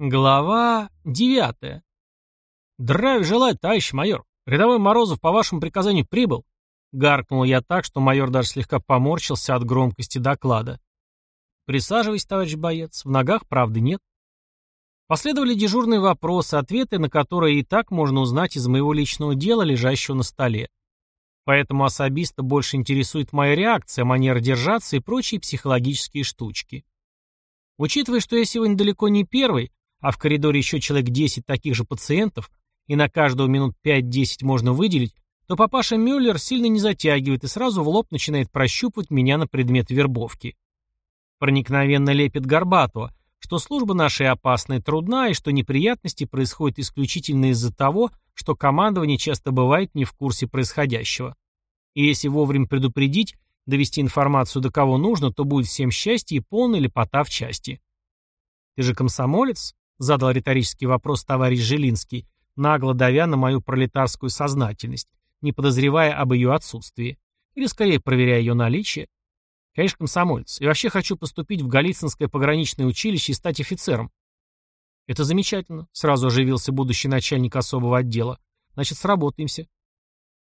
Глава девятая. «Здравия желаю, товарищ майор! Рядовой Морозов по вашему приказанию прибыл!» Гаркнул я так, что майор даже слегка поморщился от громкости доклада. «Присаживайся, товарищ боец, в ногах правды нет». Последовали дежурные вопросы, ответы на которые и так можно узнать из моего личного дела, лежащего на столе. Поэтому особиста больше интересует моя реакция, манера держаться и прочие психологические штучки. Учитывая, что я сегодня далеко не первый, а в коридоре еще человек 10 таких же пациентов, и на каждого минут 5-10 можно выделить, то папаша Мюллер сильно не затягивает и сразу в лоб начинает прощупывать меня на предмет вербовки. Проникновенно лепит Горбатова, что служба наша опасна и трудна, и что неприятности происходят исключительно из-за того, что командование часто бывает не в курсе происходящего. И если вовремя предупредить, довести информацию до кого нужно, то будет всем счастье и полная лепота в части. «Ты же комсомолец?» — задал риторический вопрос товарищ Жилинский, нагло давя на мою пролетарскую сознательность, не подозревая об ее отсутствии, или скорее проверяя ее наличие. Конечно, комсомолец. И вообще хочу поступить в Голицынское пограничное училище и стать офицером. Это замечательно, сразу оживился будущий начальник особого отдела. Значит, сработаемся.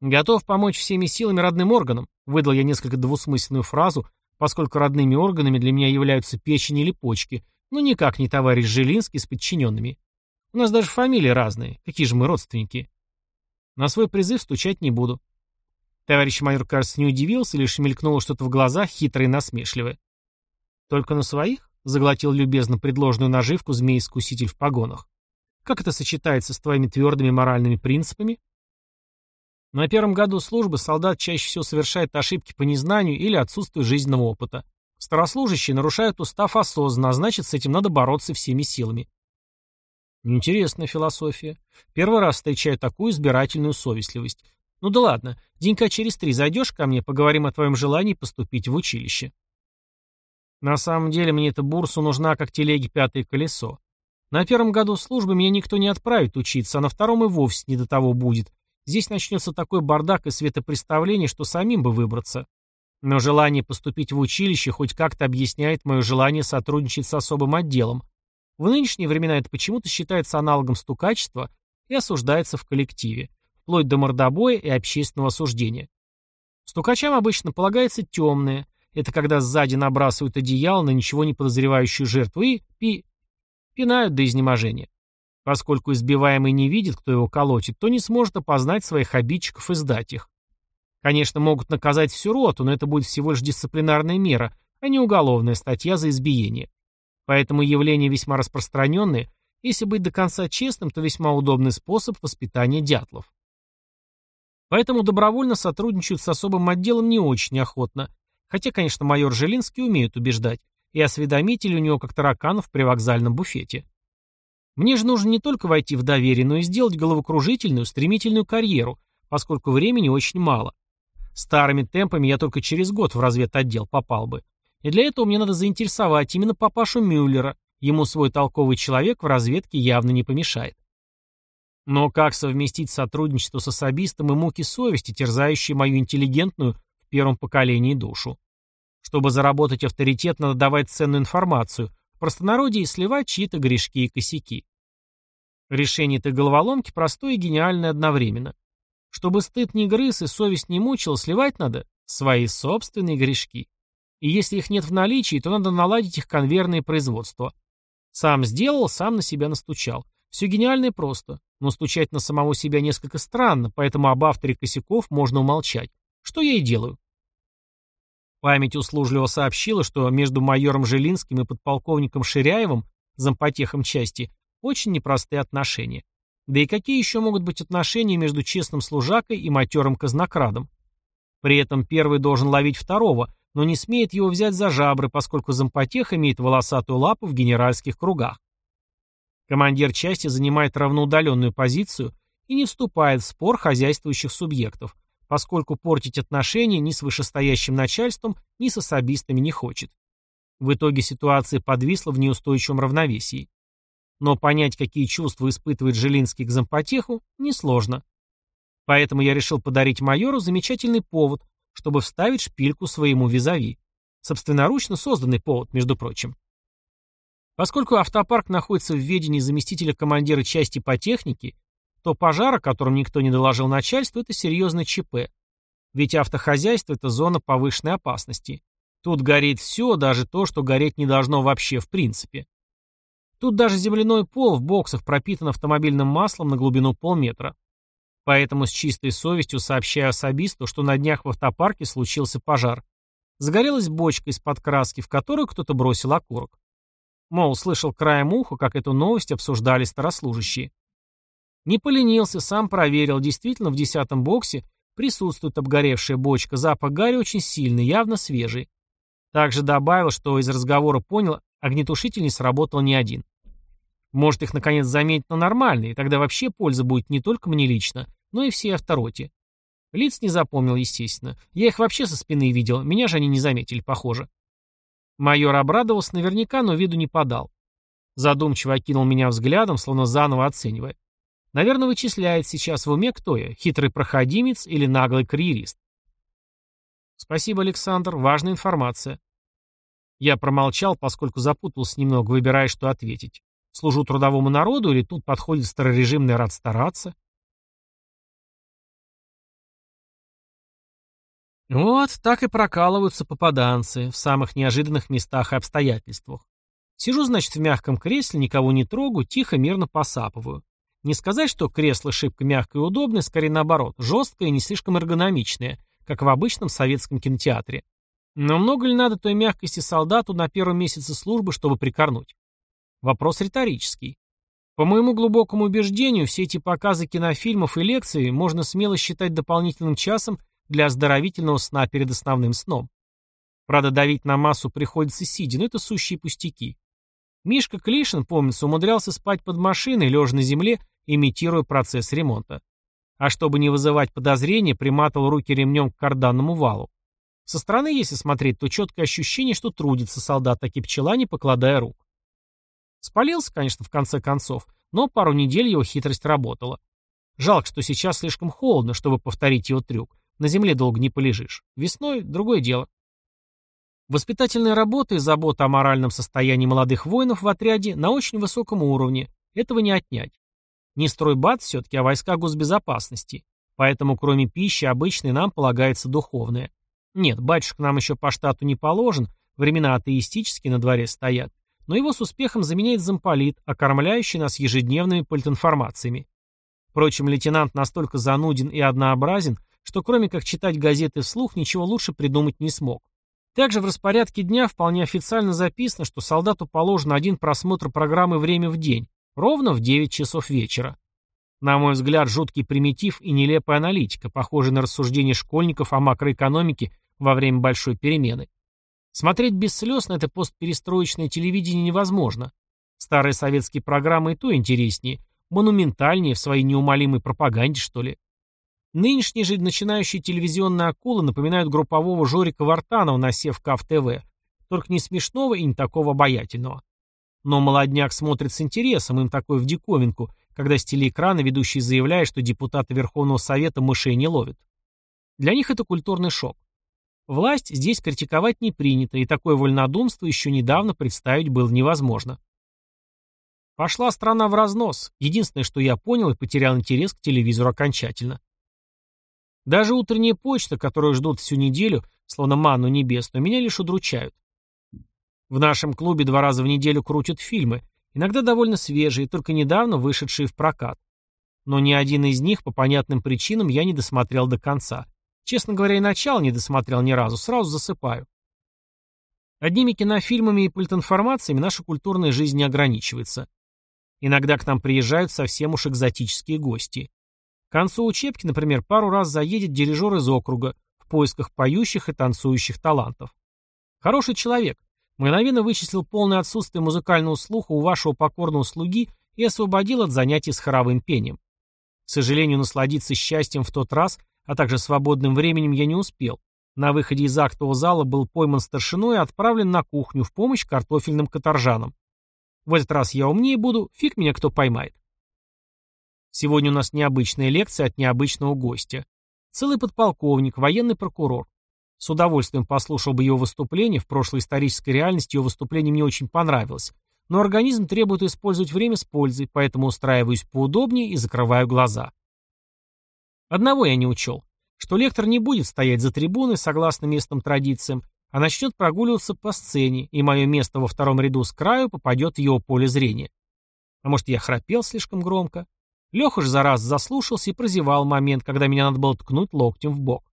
Готов помочь всеми силами родным органам, выдал я несколько двусмысленную фразу, поскольку родными органами для меня являются печень или почки, ну, никак не товарищ Жилинский с подчиненными. У нас даже фамилии разные. Какие же мы родственники? На свой призыв стучать не буду. Товарищ майор, кажется, не удивился, лишь мелькнуло что-то в глазах, хитрое и насмешливое. Только на своих? Заглотил любезно предложенную наживку змей-искуситель в погонах. Как это сочетается с твоими твердыми моральными принципами? На первом году службы солдат чаще всего совершает ошибки по незнанию или отсутствию жизненного опыта. Старослужащие нарушают устав осознанно, а значит, с этим надо бороться всеми силами. Интересная философия. Первый раз встречаю такую избирательную совестливость. Ну да ладно, денька через три зайдешь ко мне, поговорим о твоем желании поступить в училище. На самом деле мне эта бурса нужна как телеге пятое колесо. На первом году службы меня никто не отправит учиться, а на втором и вовсе не до того будет. Здесь начнется такой бардак и светопреставление, что самим бы выбраться. Но желание поступить в училище хоть как-то объясняет мое желание сотрудничать с особым отделом. В нынешние времена это почему-то считается аналогом стукачества и осуждается в коллективе, вплоть до мордобоя и общественного осуждения. Стукачам обычно полагается темное, это когда сзади набрасывают одеяло на ничего не подозревающую жертву и пи... пинают до изнеможения. Поскольку избиваемый не видит, кто его колотит, то не сможет опознать своих обидчиков и сдать их. Конечно, могут наказать всю роту, но это будет всего лишь дисциплинарная мера, а не уголовная статья за избиение. Поэтому явление весьма распространенное, если быть до конца честным, то весьма удобный способ воспитания дятлов. Поэтому добровольно сотрудничают с особым отделом не очень охотно, хотя, конечно, майор Жилинский умеет убеждать, и осведомитель у него как тараканов при вокзальном буфете. Мне же нужно не только войти в доверие, но и сделать головокружительную, стремительную карьеру, поскольку времени очень мало. Старыми темпами я только через год в разведотдел попал бы. И для этого мне надо заинтересовать именно папашу Мюллера. Ему свой толковый человек в разведке явно не помешает. Но как совместить сотрудничество с особистом и муки совести, терзающие мою интеллигентную в первом поколении душу? Чтобы заработать авторитет, надо давать ценную информацию, в простонародье сливать чьи-то грешки и косяки. Решение этой головоломки простое и гениальное одновременно. Чтобы стыд не грыз и совесть не мучила, сливать надо свои собственные грешки. И если их нет в наличии, то надо наладить их конвейерное производство. Сам сделал, сам на себя настучал. Все гениально и просто. Но стучать на самого себя несколько странно, поэтому об авторе косяков можно умолчать. Что я и делаю. Память услужливо сообщила, что между майором Жилинским и подполковником Ширяевым, зампотехом части, очень непростые отношения. Да и какие еще могут быть отношения между честным служакой и матерым казнокрадом? При этом первый должен ловить второго, но не смеет его взять за жабры, поскольку зампотех имеет волосатую лапу в генеральских кругах. Командир части занимает равноудаленную позицию и не вступает в спор хозяйствующих субъектов, поскольку портить отношения ни с вышестоящим начальством, ни с особистами не хочет. В итоге ситуация подвисла в неустойчивом равновесии. Но понять, какие чувства испытывает Жилинский к зампотеху, несложно. Поэтому я решил подарить майору замечательный повод, чтобы вставить шпильку своему визави. Собственноручно созданный повод, между прочим. Поскольку автопарк находится в ведении заместителя командира части по технике, то пожар, о котором никто не доложил начальству, это серьезный ЧП. Ведь автохозяйство – это зона повышенной опасности. Тут горит все, даже то, что гореть не должно вообще в принципе. Тут даже земляной пол в боксах пропитан автомобильным маслом на глубину полметра. Поэтому с чистой совестью сообщаю особисту, что на днях в автопарке случился пожар. Загорелась бочка из-под краски, в которую кто-то бросил окурок. Мол, слышал краем уха, как эту новость обсуждали старослужащие. Не поленился, сам проверил, действительно в десятом боксе присутствует обгоревшая бочка, запах гари очень сильный, явно свежий. Также добавил, что из разговора понял, огнетушитель не сработал ни один. Может их наконец заметить на нормальные, тогда вообще польза будет не только мне лично, но и всей автороте. Лиц не запомнил, естественно. Я их вообще со спины видел, меня же они не заметили, похоже. Майор обрадовался наверняка, но виду не подал. Задумчиво окинул меня взглядом, словно заново оценивая. Наверное, вычисляет сейчас в уме, кто я, хитрый проходимец или наглый карьерист. Спасибо, Александр, важная информация. Я промолчал, поскольку запутался немного, выбирая, что ответить. Служу трудовому народу или тут подходит старорежимный рад стараться? Вот так и прокалываются попаданцы в самых неожиданных местах и обстоятельствах. Сижу, значит, в мягком кресле, никого не трогаю, тихо, мирно посапываю. Не сказать, что кресло шибко мягкое и удобное, скорее наоборот, жесткое и не слишком эргономичное, как в обычном советском кинотеатре. Но много ли надо той мягкости солдату на первом месяце службы, чтобы прикорнуть? Вопрос риторический. По моему глубокому убеждению, все эти показы кинофильмов и лекции можно смело считать дополнительным часом для оздоровительного сна перед основным сном. Правда, давить на массу приходится сидя, но это сущие пустяки. Мишка Клишин, помнится, умудрялся спать под машиной, лежа на земле, имитируя процесс ремонта. А чтобы не вызывать подозрения, приматывал руки ремнем к карданному валу. Со стороны, если смотреть, то четкое ощущение, что трудится солдат, так и пчела, не покладая рук. Спалился, конечно, в конце концов, но пару недель его хитрость работала. Жалко, что сейчас слишком холодно, чтобы повторить его трюк. На земле долго не полежишь. Весной — другое дело. Воспитательная работа и забота о моральном состоянии молодых воинов в отряде на очень высоком уровне. Этого не отнять. Не стройбат все-таки, а войска госбезопасности. Поэтому, кроме пищи, обычной нам полагается духовное. Нет, батюшка нам еще по штату не положен, времена атеистические на дворе стоят но его с успехом заменяет замполит, окормляющий нас ежедневными политинформациями. Впрочем, лейтенант настолько зануден и однообразен, что кроме как читать газеты вслух, ничего лучше придумать не смог. Также в распорядке дня вполне официально записано, что солдату положен один просмотр программы «Время в день», ровно в 9 часов вечера. На мой взгляд, жуткий примитив и нелепая аналитика, похожая на рассуждения школьников о макроэкономике во время большой перемены. Смотреть без слез на это постперестроечное телевидение невозможно. Старые советские программы и то интереснее, монументальнее в своей неумолимой пропаганде, что ли. Нынешние же начинающие телевизионные акулы напоминают группового Жорика Вартанова на в ТВ, только не смешного и не такого обаятельного. Но молодняк смотрит с интересом, им такое в диковинку, когда с телеэкрана ведущий заявляет, что депутаты Верховного Совета мышей не ловят. Для них это культурный шок. Власть здесь критиковать не принято, и такое вольнодумство еще недавно представить было невозможно. Пошла страна в разнос. Единственное, что я понял и потерял интерес к телевизору окончательно. Даже утренняя почта, которую ждут всю неделю, словно манну небесную, меня лишь удручают. В нашем клубе два раза в неделю крутят фильмы, иногда довольно свежие, только недавно вышедшие в прокат. Но ни один из них по понятным причинам я не досмотрел до конца. Честно говоря, и начало не досмотрел ни разу, сразу засыпаю. Одними кинофильмами и политинформациями наша культурная жизнь не ограничивается. Иногда к нам приезжают совсем уж экзотические гости. К концу учебки, например, пару раз заедет дирижер из округа в поисках поющих и танцующих талантов. Хороший человек. Мгновенно вычислил полное отсутствие музыкального слуха у вашего покорного слуги и освободил от занятий с хоровым пением. К сожалению, насладиться счастьем в тот раз а также свободным временем я не успел. На выходе из актового зала был пойман старшиной и отправлен на кухню в помощь картофельным каторжанам. В этот раз я умнее буду, фиг меня кто поймает. Сегодня у нас необычная лекция от необычного гостя. Целый подполковник, военный прокурор. С удовольствием послушал бы его выступление, в прошлой исторической реальности его выступление мне очень понравилось. но организм требует использовать время с пользой, поэтому устраиваюсь поудобнее и закрываю глаза. Одного я не учел, что лектор не будет стоять за трибуной согласно местным традициям, а начнет прогуливаться по сцене, и мое место во втором ряду с краю попадет в его поле зрения. А может, я храпел слишком громко? Леха же за раз заслушался и прозевал момент, когда меня надо было ткнуть локтем в бок.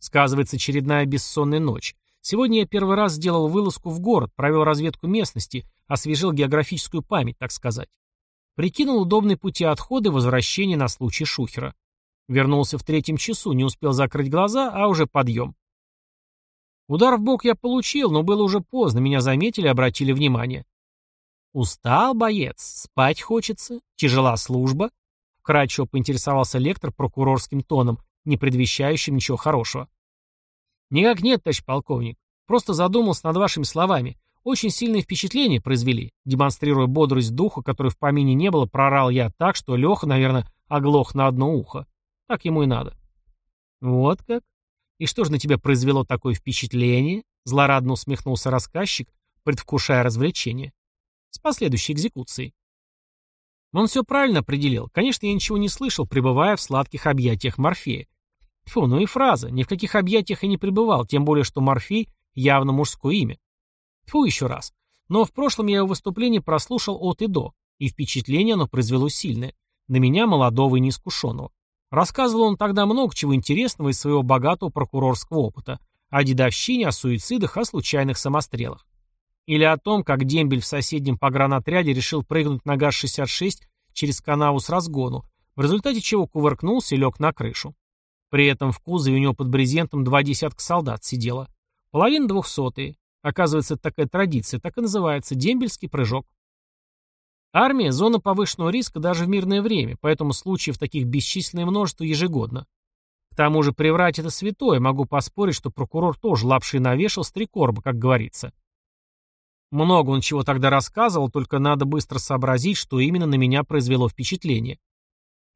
Сказывается очередная бессонная ночь. Сегодня я первый раз сделал вылазку в город, провел разведку местности, освежил географическую память, так сказать. Прикинул удобные пути отхода и возвращения на случай шухера. Вернулся в третьем часу, не успел закрыть глаза, а уже подъем. Удар в бок я получил, но было уже поздно, меня заметили обратили внимание. «Устал, боец? Спать хочется? Тяжела служба?» Вкратчиво поинтересовался лектор прокурорским тоном, не предвещающим ничего хорошего. «Никак нет, товарищ полковник. Просто задумался над вашими словами. Очень сильное впечатление произвели». Демонстрируя бодрость духа, которой в помине не было, прорал я так, что Леха, наверное, оглох на одно ухо. Так ему и надо. «Вот как? И что же на тебя произвело такое впечатление?» Злорадно усмехнулся рассказчик, предвкушая развлечение. С последующей экзекуцией. Он все правильно определил. Конечно, я ничего не слышал, пребывая в сладких объятиях Морфея. Фу, ну и фраза. Ни в каких объятиях я не пребывал, тем более, что Морфей явно мужское имя. Фу, еще раз. Но в прошлом я его выступление прослушал от и до, и впечатление оно произвело сильное. На меня, молодого и неискушенного. Рассказывал он тогда много чего интересного из своего богатого прокурорского опыта. О дедовщине, о суицидах, о случайных самострелах. Или о том, как дембель в соседнем погранотряде решил прыгнуть на ГАЗ-66 через канаву с разгону, в результате чего кувыркнулся и лег на крышу. При этом в кузове у него под брезентом два десятка солдат сидело. Половина двухсотые. Оказывается, такая традиция, так и называется – дембельский прыжок. Армия – зона повышенного риска даже в мирное время, поэтому случаев таких бесчисленное множество ежегодно. К тому же приврать это святое, могу поспорить, что прокурор тоже лапши навешал с три корба, как говорится. Много он чего тогда рассказывал, только надо быстро сообразить, что именно на меня произвело впечатление.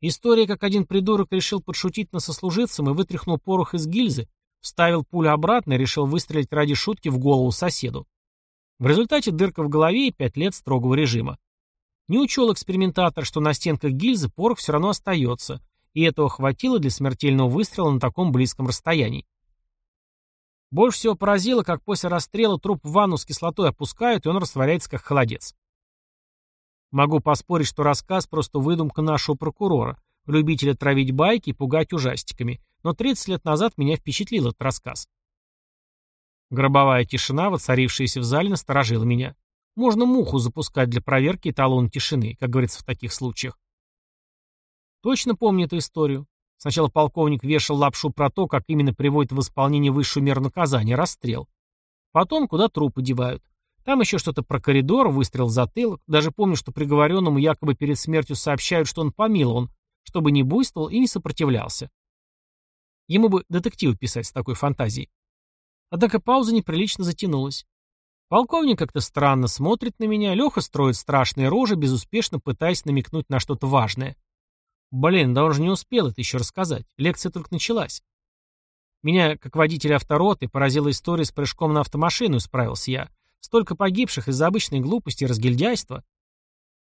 История, как один придурок решил подшутить на сослуживцем и вытряхнул порох из гильзы, вставил пулю обратно и решил выстрелить ради шутки в голову соседу. В результате дырка в голове и пять лет строгого режима. Не учел экспериментатор, что на стенках гильзы порох все равно остается, и этого хватило для смертельного выстрела на таком близком расстоянии. Больше всего поразило, как после расстрела труп в ванну с кислотой опускают, и он растворяется как холодец. Могу поспорить, что рассказ просто выдумка нашего прокурора, любителя травить байки и пугать ужастиками, но 30 лет назад меня впечатлил этот рассказ. Гробовая тишина, воцарившаяся в зале, насторожила меня. Можно муху запускать для проверки эталона тишины, как говорится в таких случаях. Точно помню эту историю. Сначала полковник вешал лапшу про то, как именно приводит в исполнение высшую меру наказания – расстрел. Потом, куда трупы девают. Там еще что-то про коридор, выстрел в затылок. Даже помню, что приговоренному якобы перед смертью сообщают, что он помилован, чтобы не буйствовал и не сопротивлялся. Ему бы детективы писать с такой фантазией. Однако пауза неприлично затянулась. Полковник как-то странно смотрит на меня, Леха строит страшные рожи, безуспешно пытаясь намекнуть на что-то важное. Блин, да он же не успел это еще рассказать. Лекция только началась. Меня, как водителя автороты, поразила история с прыжком на автомашину, справился я. Столько погибших из-за обычной глупости и разгильдяйства.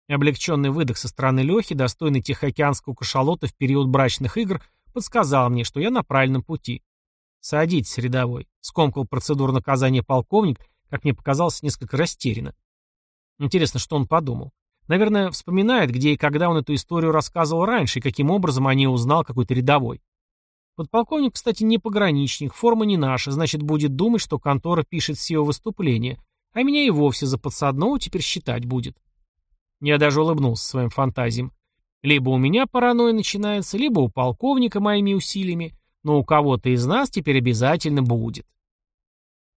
Облегченный выдох со стороны Лехи, достойный Тихоокеанского кашалота в период брачных игр, подсказал мне, что я на правильном пути. «Садитесь, рядовой», — скомкал процедуру наказания полковник, как мне показалось, несколько растерянно. Интересно, что он подумал. Наверное, вспоминает, где и когда он эту историю рассказывал раньше, и каким образом о ней узнал какой-то рядовой. Подполковник, кстати, не пограничник, форма не наша, значит, будет думать, что контора пишет все выступления, а меня и вовсе за подсадного теперь считать будет. Я даже улыбнулся своим фантазиям. Либо у меня паранойя начинается, либо у полковника моими усилиями, но у кого-то из нас теперь обязательно будет.